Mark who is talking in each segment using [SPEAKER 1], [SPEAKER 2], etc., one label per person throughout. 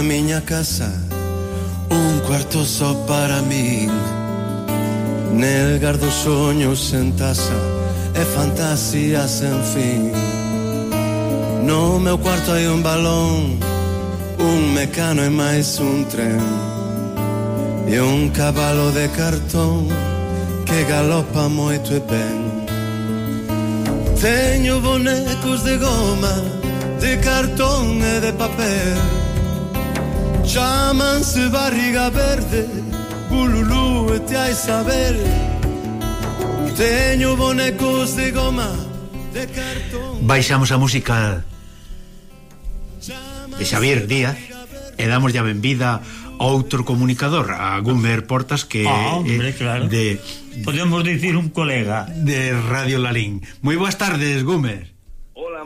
[SPEAKER 1] na miña casa Un cuarto só para min Nel gardo soños en taza E fantasías sen fin. No meu cuarto hai un balón Un mecano e máis un tren. E un cabalo de cartón Que galopa moito e ben. Teño bonecos de goma De cartón e de papel. Llámanse barriga verde, Bululú e te hai saber. Teño bonecos de goma, de cartón.
[SPEAKER 2] Baixamos a música de Xavier Díaz e damos ya benvida a outro comunicador, a Gumer Portas que
[SPEAKER 3] oh, hombre,
[SPEAKER 2] eh,
[SPEAKER 3] claro.
[SPEAKER 2] de
[SPEAKER 3] podemos dicir un colega
[SPEAKER 2] de Radio Lalín. Moi boas tardes, Gumer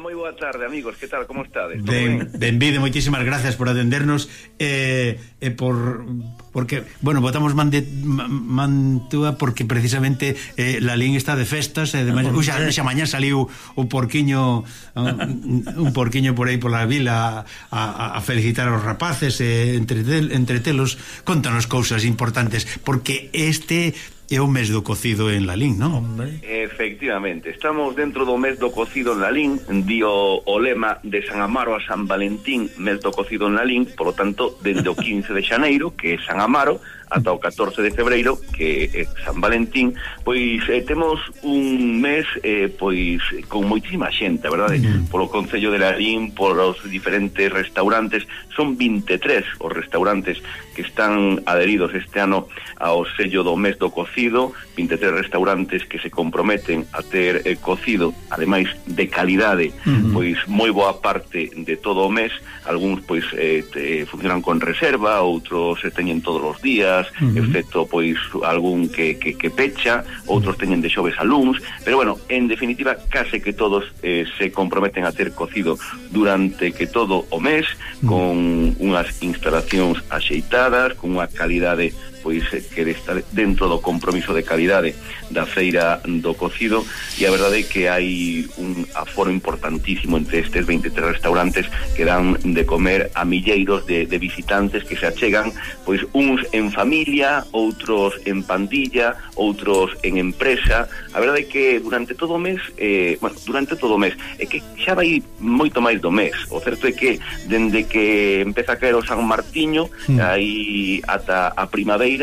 [SPEAKER 4] moi boa tarde, amigos. Que tal, como estades?
[SPEAKER 2] Ben, benvide, moitísimas gracias por atendernos e eh, eh, por porque, bueno, votamos man de, Mantua porque precisamente eh, la Lín está de festas e eh, demais. Xa mañá saliu o porquiño un, un porquiño por aí pola vila a, a, a felicitar aos rapaces e eh, entre, entretelos contanos cousas importantes porque este é o mes do cocido en Lalín, non?
[SPEAKER 3] Hombre.
[SPEAKER 4] Efectivamente, estamos dentro do mes do cocido en Lalín, dio o lema de San Amaro a San Valentín, mes do cocido en Lalín, por lo tanto, dende o 15 de xaneiro, que é San Amaro, ata o 14 de febreiro que é San Valentín pois eh, temos un mes eh, pois con moitísima xente verdade mm. polo Concello de Larín polos diferentes restaurantes son 23 os restaurantes que están adheridos este ano ao sello do mes do cocido 23 restaurantes que se comprometen a ter eh, cocido ademais de calidade mm. pois moi boa parte de todo o mes algúns pois eh, te, eh, funcionan con reserva outros se teñen todos os días aulas, uh -huh. excepto pois algún que, que, que pecha, outros teñen de xoves a luns, pero bueno, en definitiva, case que todos eh, se comprometen a ter cocido durante que todo o mes, uh -huh. con unhas instalacións axeitadas, con unha calidade pois quere estar dentro do compromiso de calidade da feira do cocido e a verdade é que hai un aforo importantísimo entre estes 23 restaurantes que dan de comer a milleiros de, de visitantes que se achegan pois uns en familia, outros en pandilla, outros en empresa. A verdade é que durante todo o mes, eh, bueno, durante todo o mes, é que xa vai moito máis do mes. O certo é que dende que empeza a caer o San Martiño, hmm. aí ata a primavera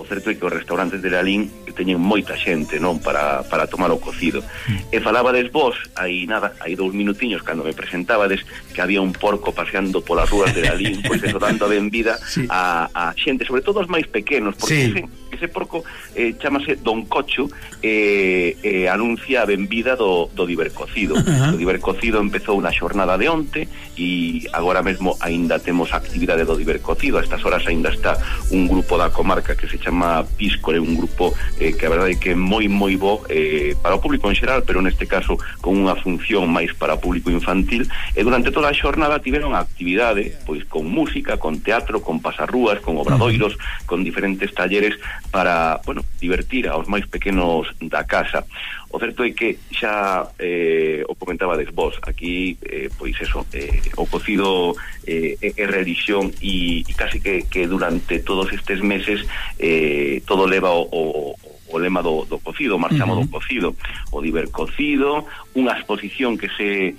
[SPEAKER 4] o certo é que os restaurantes de Lalín teñen moita xente, non, para, para tomar o cocido. E falabades vos, aí nada, aí dous minutiños, cando me presentabades, que había un porco paseando polas rúas de Lalín, pois eso dando ben vida
[SPEAKER 2] sí.
[SPEAKER 4] a, a xente, sobre todo os máis pequenos, porque
[SPEAKER 2] sí.
[SPEAKER 4] Ese porco eh, chamase Don Cocho e eh, eh, anuncia a benvida do, do divercocido.
[SPEAKER 3] Uh -huh.
[SPEAKER 4] O divercocido empezou na xornada de onte e agora mesmo aínda temos a actividade do divercocido. A estas horas aínda está un grupo da comarca que se chama Píscore, un grupo eh, que a verdade é que é moi moi bo eh, para o público en xeral, pero neste caso con unha función máis para o público infantil e durante toda a xornada tiveron actividade pois con música, con teatro, con pasarrúas, con obradoiros, uh -huh. con diferentes talleres para, bueno, divertir aos máis pequenos da casa. O certo é que xa eh, o comentabades vos, aquí, eh, pois eso, eh, o cocido eh, é religión e, e casi que, que durante todos estes meses eh, todo leva o, o, o lema do, do cocido, marchamo uh -huh. do cocido, o diver cocido, unha exposición que se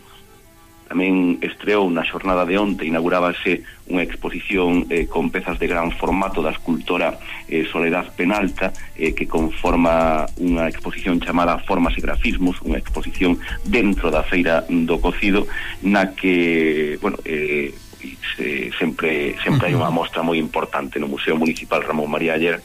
[SPEAKER 4] Tamén estreou na xornada de onte, inaugurábase unha exposición eh, con pezas de gran formato da escultora eh, Soledad Penalta, eh, que conforma unha exposición chamada Formas e Grafismos, unha exposición dentro da Feira do Cocido, na que, bueno, eh, se, eh, sempre sempre hai unha mostra moi importante no Museo Municipal Ramón María Ayer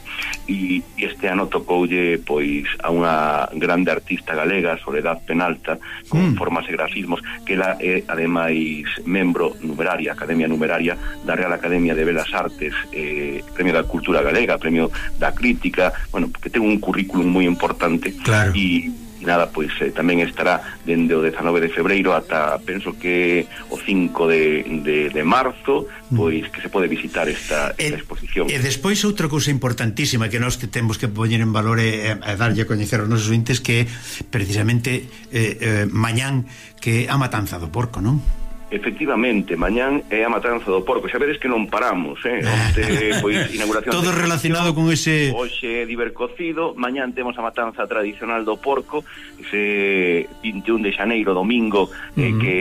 [SPEAKER 4] e, e este ano tocoulle pois a unha grande artista galega, Soledad Penalta, con
[SPEAKER 2] mm.
[SPEAKER 4] formas e grafismos, que ela é ademais membro numeraria, Academia Numeraria da Real Academia de Belas Artes, eh, Premio da Cultura Galega, Premio da Crítica, bueno, que ten un currículum moi importante
[SPEAKER 2] claro.
[SPEAKER 4] e nada, pois eh, tamén estará dende o 19 de febreiro ata penso que o 5 de, de, de marzo pois que se pode visitar esta, esta e, exposición.
[SPEAKER 2] E despois outra cousa importantísima que nós que temos que poñer en valor eh, e, e darlle a coñecer aos nosos ointes que precisamente eh, eh, mañán que a matanza do porco, non?
[SPEAKER 4] Efectivamente, mañán é a matanza do porco Xa veres que non paramos eh? Onte, pois, inauguración
[SPEAKER 2] Todo relacionado con ese
[SPEAKER 4] Oxe, divercocido, Mañán temos a matanza tradicional do porco Ese 21 de xaneiro, domingo uh -huh. eh, Que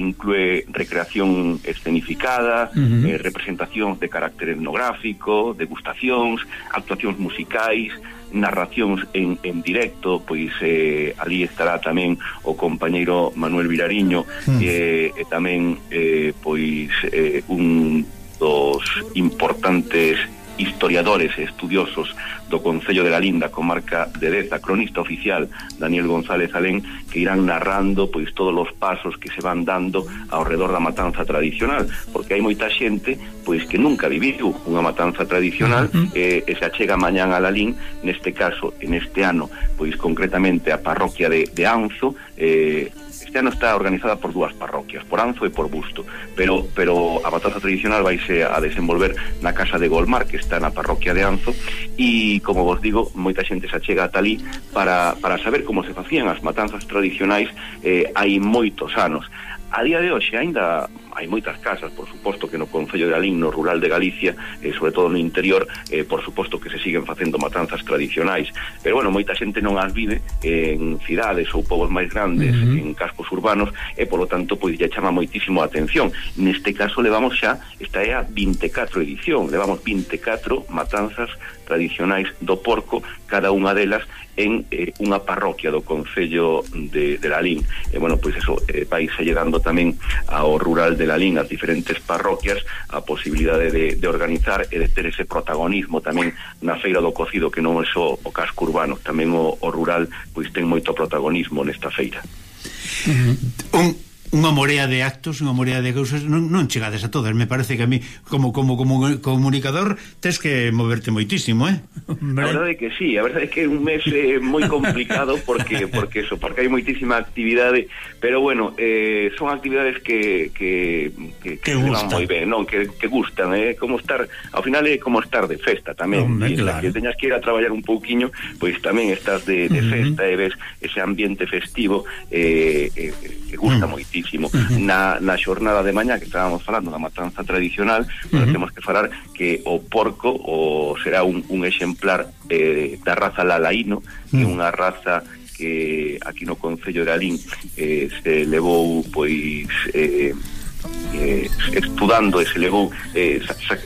[SPEAKER 4] inclúe recreación escenificada uh -huh. eh, Representacións de carácter etnográfico Degustacións Actuacións musicais narracións en, en directo pois eh, ali estará tamén o compañeiro Manuel Vilariño mm. eh, e tamén eh, pois eh, un dos importantes historiadores e estudiosos do Concello de Galinda, comarca de Deza, cronista oficial Daniel González Alén, que irán narrando pois todos os pasos que se van dando ao redor da matanza tradicional, porque hai moita xente pois que nunca viviu unha matanza tradicional uh -huh. e, e se achega mañán a Lalín, neste caso, en este ano, pois concretamente a parroquia de, de Anzo, eh, Este ano está organizada por dúas parroquias, por Anzo e por Busto, pero pero a matanza tradicional vaise a desenvolver na casa de Golmar, que está na parroquia de Anzo, e como vos digo, moita xente se achega a talí para, para saber como se facían as matanzas tradicionais eh, hai moitos anos. A día de hoxe, aínda hai moitas casas, por suposto que no Concello de Alín, no rural de Galicia, eh, sobre todo no interior, eh, por suposto que se siguen facendo matanzas tradicionais, pero bueno, moita xente non as vive en cidades ou povos máis grandes, uh -huh. en cascos urbanos, e polo tanto pois lle chama moitísimo a atención. Neste caso levamos xa, esta é a 24 edición, levamos 24 matanzas tradicionais do porco, cada unha delas en eh, unha parroquia do Concello de, de Lalín. E, bueno, pois eso, eh, vai se llegando tamén ao rural de la Lín as diferentes parroquias a posibilidade de, de organizar e de ter ese protagonismo tamén na feira do cocido que non é só o casco urbano, tamén o, o rural pois ten moito protagonismo nesta feira.
[SPEAKER 2] Uh -huh. Un unha morea de actos, unha morea de cousas, non, non chegades a todas, me parece que a mí como como como comunicador tes que moverte moitísimo, eh?
[SPEAKER 4] A verdade é que sí, a verdade é que é un mes eh, moi complicado porque porque eso, porque hai moitísima actividade, pero bueno, eh, son actividades que que que, que, que moi ben, non, que, que gustan, eh, como estar, ao final é como estar de festa tamén,
[SPEAKER 2] Hombre, claro.
[SPEAKER 4] que teñas que ir a traballar un pouquiño, pois tamén estás de, de uh -huh. festa e ves ese ambiente festivo eh, eh, que gusta uh -huh. moitísimo moitísimo uh -huh. na, na xornada de mañá que estábamos falando da matanza tradicional uh -huh. temos que falar que o porco o será un, un exemplar eh, da raza lalaíno uh -huh. que é unha raza que aquí no Concello de Alín eh, se levou pois eh, eh, estudando e se levou eh,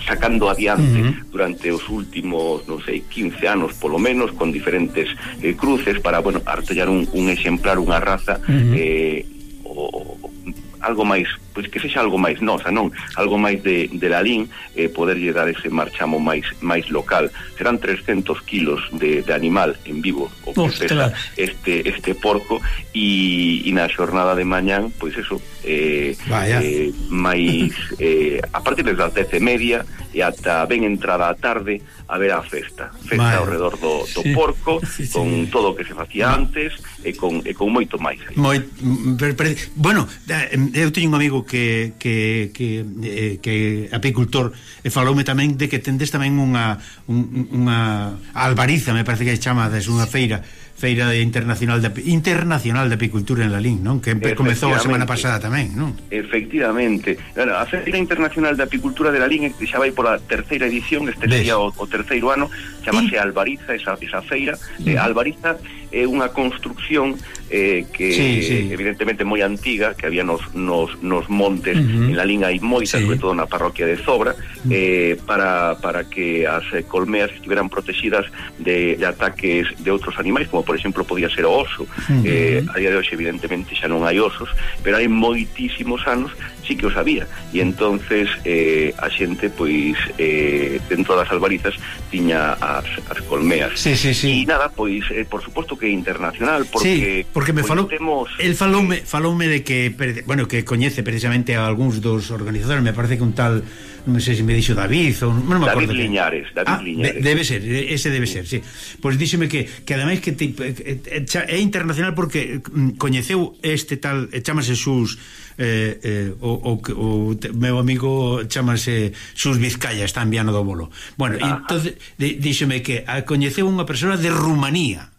[SPEAKER 4] sacando adiante uh -huh. durante os últimos, non sei, 15 anos polo menos, con diferentes eh, cruces para, bueno, artellar un, un exemplar, unha raza uh -huh. eh, o, algo máis, pois que sexa algo máis nosa, non? Algo máis de, de Lalín, eh, poderlle dar ese marchamo máis máis local. Serán 300 kilos de, de animal en vivo o que Ostras. pesa este, este porco e, e na xornada de mañán, pois eso, eh, Vaya. eh, máis, eh, a partir das 10 e media e ata ben entrada a tarde, haberá festa, festa Vale. ao redor do, do Sí. porco, Sí, sí. con todo o que se facía antes e con, e con moito máis.
[SPEAKER 2] Moi, mm, pre- bueno, eu teño un amigo que que, que, eh, que apicultor e faloume tamén de que tendes tamén unha un, unha albariza, me parece que chama, des unha feira. Feira Internacional de Internacional de Apicultura en Lalín, non? Que comezou a semana pasada tamén, non?
[SPEAKER 4] Efectivamente. Bueno, a Feira Internacional de Apicultura de Lalín xa vai pola terceira edición, este sería o, o terceiro ano, chamase ¿Y? Albariza esa, esa feira. Eh, Albariza é unha construcción eh, que sí, sí. evidentemente moi antiga que había nos, nos, nos montes uh -huh. en la hai moita, sí. sobre todo na parroquia de Zobra uh -huh. eh, para, para que as eh, colmeas estiveran protegidas de, de ataques de outros animais como por exemplo podía ser o oso uh -huh. eh, a día de hoxe evidentemente xa non hai osos pero hai moitísimos anos sí que os había e entonces eh, a xente pois eh, dentro das albarizas tiña as, as colmeas
[SPEAKER 2] sí, sí, sí.
[SPEAKER 4] e nada, pois eh, por suposto que internacional porque,
[SPEAKER 2] sí, porque me
[SPEAKER 4] pois,
[SPEAKER 2] falou
[SPEAKER 4] temos...
[SPEAKER 2] el faloume, faloume de que bueno, que coñece precisamente a algúns dos organizadores, me parece que un tal non sei se me dixo David ou non me acordo David
[SPEAKER 4] Liñares, David
[SPEAKER 2] ah,
[SPEAKER 4] Liñares.
[SPEAKER 2] De, debe ser, ese debe ser, sí. Pois díxeme que que ademais que te, é internacional porque mm, coñeceu este tal eh, chamase Xus eh, eh, o o, o meu amigo chamase Xus Vizcaya, está en Viano do Bolo. Bueno, ah. entón, díxeme que a coñeceu unha persoa de Rumanía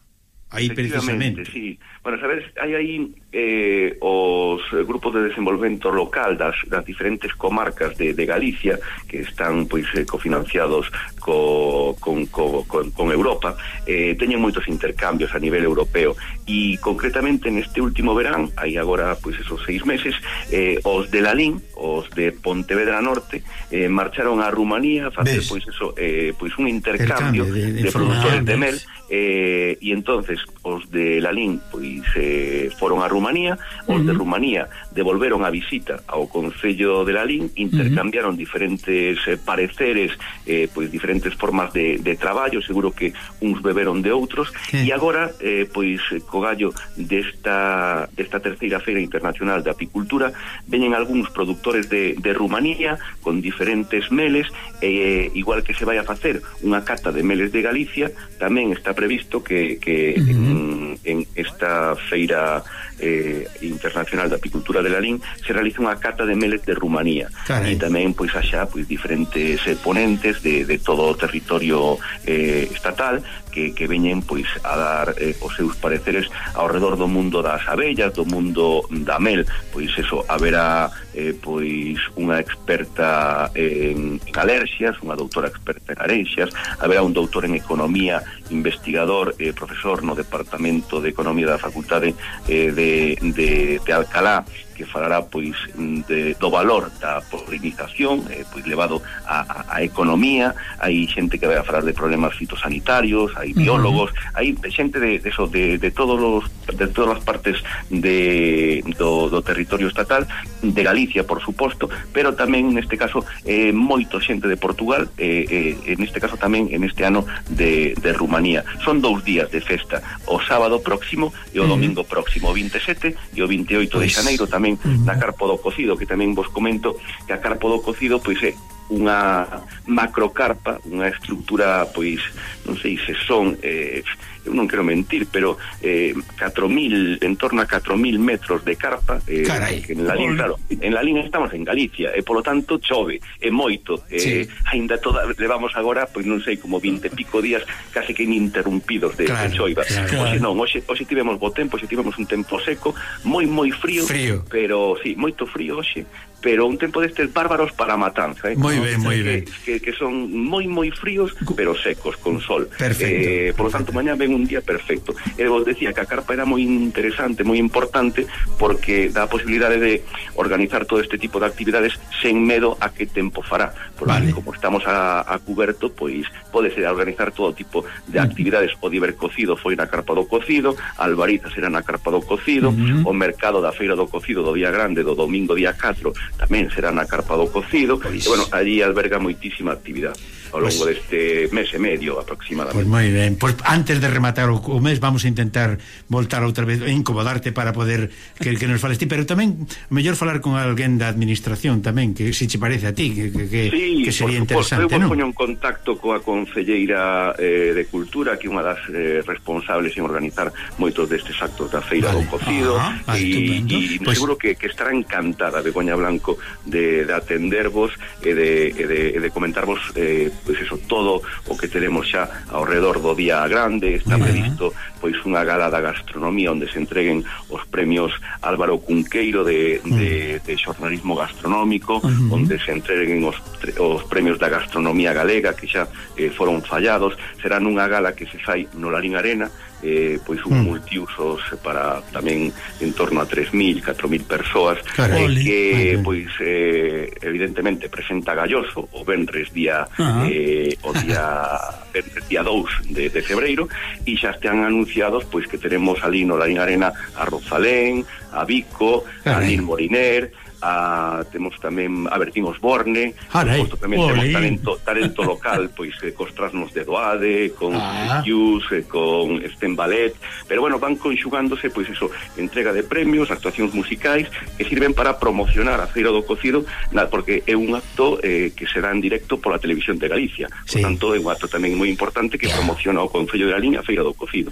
[SPEAKER 2] aí precisamente.
[SPEAKER 4] Sí. Bueno, sabes, hai aí eh, os grupos de desenvolvemento local das, das diferentes comarcas de, de Galicia que están pois eh, cofinanciados co, con, co, con, con Europa eh, teñen moitos intercambios a nivel europeo e concretamente neste último verán hai agora pois esos seis meses eh, os de la LIN os de Pontevedra Norte eh, marcharon a Rumanía a facer
[SPEAKER 2] ¿ves?
[SPEAKER 4] pois eso, eh, pois un intercambio
[SPEAKER 2] de, de,
[SPEAKER 4] de produtores de mel eh, e entonces os de Lalín pois eh, foron a Rumanía, os uh -huh. de Rumanía devolveron a visita ao Concello de Lalín, intercambiaron uh -huh. diferentes eh, pareceres, eh, pois diferentes formas de, de traballo, seguro que uns beberon de outros e agora eh, pois co gallo desta desta terceira feira internacional de apicultura veñen algúns produtores sectores de, de Rumanía con diferentes meles e igual que se vai a facer unha cata de meles de Galicia tamén está previsto que, que uh -huh. en, en esta feira eh, Internacional de Apicultura de Lalín se realiza unha cata de meles de Rumanía
[SPEAKER 2] Carai.
[SPEAKER 4] e tamén pois xa pois diferentes eh, ponentes de, de todo o territorio eh, estatal que, que veñen pois a dar eh, os seus pareceres ao redor do mundo das abellas, do mundo da mel, pois eso haberá eh, pois unha experta en, en alerxias, unha doutora experta en alerxias, haberá un doutor en economía, investigador, eh, profesor no Departamento de Economía da Facultade eh, de de, Alcalá, que falará pois de, do valor da polinización eh, pois levado a, a, a economía. Hai xente que vai a falar de problemas fitosanitarios hai biólogos, uh -huh. hai xente de, de, eso, de, de todos los de todas as partes de, do, do territorio estatal de Galicia, por suposto, pero tamén neste caso eh, moito xente de Portugal eh, eh, en este caso tamén en este ano de, de Rumanía. Son dous días de festa, o sábado próximo e o domingo próximo, o 27 e o 28 pues... de
[SPEAKER 2] pois
[SPEAKER 4] xaneiro tamén tamén na carpa do cocido, que tamén vos comento que a carpa do cocido pois é unha macrocarpa, unha estructura, pois, non sei se son, eh, eu non quero mentir, pero eh, 4.000, en torno a 4.000 metros de carpa, eh,
[SPEAKER 2] Carai,
[SPEAKER 4] en la claro, en la lín estamos en Galicia, e polo tanto chove, é moito, eh,
[SPEAKER 2] sí.
[SPEAKER 4] ainda toda, levamos agora, pois non sei, como 20 pico días, case que ininterrumpidos de,
[SPEAKER 2] claro,
[SPEAKER 4] de choiva.
[SPEAKER 2] Claro.
[SPEAKER 4] Oxe, non, hoxe, hoxe tivemos bo tempo, hoxe tivemos un tempo seco, moi, moi frío,
[SPEAKER 2] frío.
[SPEAKER 4] pero, sí, moito frío, hoxe, pero un tempo destes bárbaros para a matanza, eh.
[SPEAKER 2] Moi ben, moi ben.
[SPEAKER 4] Que, que son moi moi fríos, pero secos con sol.
[SPEAKER 2] Perfecto.
[SPEAKER 4] Eh, por lo tanto, mañá ven un día perfecto. E vos decía que a carpa era moi interesante, moi importante porque dá a posibilidade de organizar todo este tipo de actividades sen medo a que tempo fará. Porque
[SPEAKER 2] vale.
[SPEAKER 4] como estamos a, a cuberto, pois pode ser organizar todo tipo de mm. actividades. O diver cocido foi na carpa do cocido, Albarizas era na carpa do cocido, uh -huh. o mercado da feira do cocido do día grande do domingo día 4 tamén será na Carpa do Cocido
[SPEAKER 2] pois.
[SPEAKER 4] e bueno, allí alberga moitísima actividade ao longo
[SPEAKER 2] pois.
[SPEAKER 4] deste mes e medio aproximadamente Pois
[SPEAKER 2] moi ben, pois antes de rematar o, o mes vamos a intentar voltar outra vez e incomodarte para poder que, que nos fales ti, pero tamén mellor falar con alguén da administración tamén, que se si te parece a ti que, que,
[SPEAKER 4] sí,
[SPEAKER 2] que sería
[SPEAKER 4] suposto,
[SPEAKER 2] interesante, non?
[SPEAKER 4] Eu poño en contacto coa concelleira eh, de Cultura, que é unha das eh, responsables en organizar moitos destes actos da Feira
[SPEAKER 2] vale.
[SPEAKER 4] do Cocido e e
[SPEAKER 2] pues...
[SPEAKER 4] seguro que, que estará encantada Begoña Blanco de, de atendervos e eh, de, e de, e de comentarvos eh, pois eso, todo o que tenemos xa ao redor do día grande. Está previsto pois unha gala da gastronomía onde se entreguen os premios Álvaro Cunqueiro de, de, de xornalismo gastronómico uh -huh. onde se entreguen os, os premios da gastronomía galega que xa eh, foron fallados. Será nunha gala que se fai no Larín Arena eh, pois un
[SPEAKER 2] mm.
[SPEAKER 4] multiusos para tamén en torno a 3.000, 4.000 persoas
[SPEAKER 2] Carole.
[SPEAKER 4] eh, que
[SPEAKER 2] Carole.
[SPEAKER 4] pois eh, evidentemente presenta Galloso o Benres día
[SPEAKER 2] ah.
[SPEAKER 4] eh, o día Benres día 2 de, de febreiro e xa están anunciados pois que teremos ali no Larín Arena a Rosalén, a Vico, Carole.
[SPEAKER 2] a
[SPEAKER 4] Nil Moriner a, temos tamén a Bertín Osborne,
[SPEAKER 2] Arai.
[SPEAKER 4] por suposto tamén
[SPEAKER 3] Olé.
[SPEAKER 4] temos talento, talento local, pois eh, cos trasnos de Doade, con
[SPEAKER 2] ah.
[SPEAKER 4] Hughes, eh, con Sten Ballet, pero bueno, van conxugándose pois eso, entrega de premios, actuacións musicais que sirven para promocionar a Feira do Cocido, na, porque é un acto eh, que será en directo pola televisión de Galicia.
[SPEAKER 2] Sí.
[SPEAKER 4] Por tanto, é un acto tamén moi importante que promociona o Concello de Lalín a Feira do Cocido.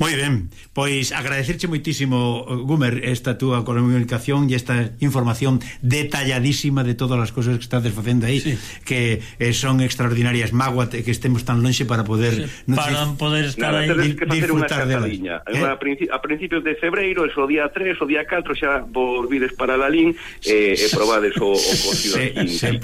[SPEAKER 2] Moi ben, pois agradecerche moitísimo Gumer esta túa comunicación e esta información detalladísima de todas as cousas que estades facendo aí sí. que eh, son extraordinarias mágoa que estemos tan lonxe para poder
[SPEAKER 3] sí. no para sei, poder estar
[SPEAKER 4] nada,
[SPEAKER 3] aí
[SPEAKER 4] que disfrutar delas eh? a, principi a principios de febreiro o día 3, o día 4 xa volvides para Lalín e eh, e probades o, o cocido sí, sí.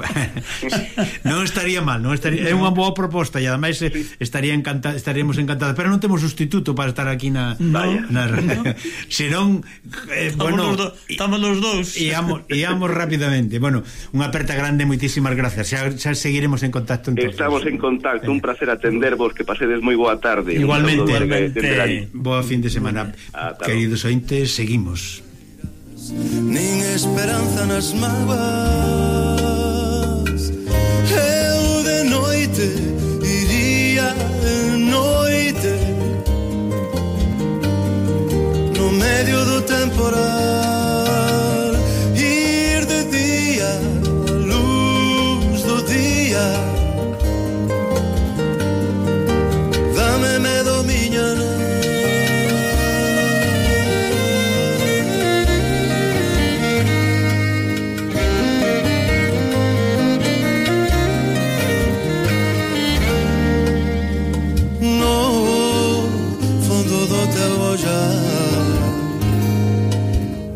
[SPEAKER 2] non estaría mal non estaría, é unha boa proposta e ademais eh, sí. estaría encanta, estaríamos encantados pero non temos sustituto para estar aquí na,
[SPEAKER 3] no,
[SPEAKER 2] na, no. senón
[SPEAKER 3] eh, bueno, estamos los, do, estamos los dous
[SPEAKER 2] e, amo, Iamos rapidamente. Bueno, unha aperta grande, moitísimas gracias. Xa, xa seguiremos en contacto
[SPEAKER 4] entonces. Estamos en contacto, un placer atendervos, que pasedes moi boa tarde.
[SPEAKER 2] Igualmente, igualmente. boa fin de semana. Queridos ointes, seguimos.
[SPEAKER 1] Nin esperanza nas mágoas Eu de noite iría noite No medio do temporal día Dame medo miña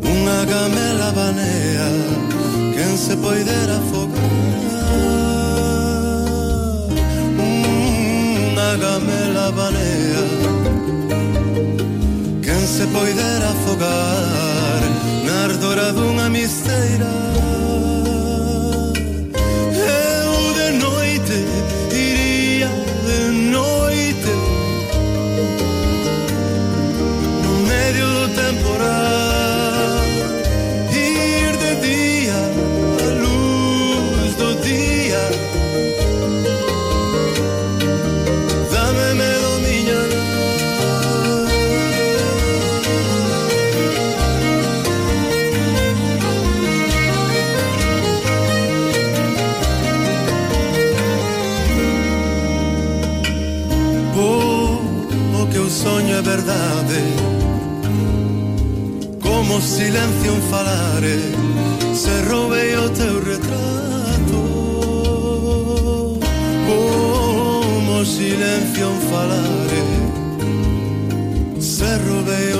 [SPEAKER 1] Unha gamela banea Quen se poidera poidera afogar Na ardora dunha misteira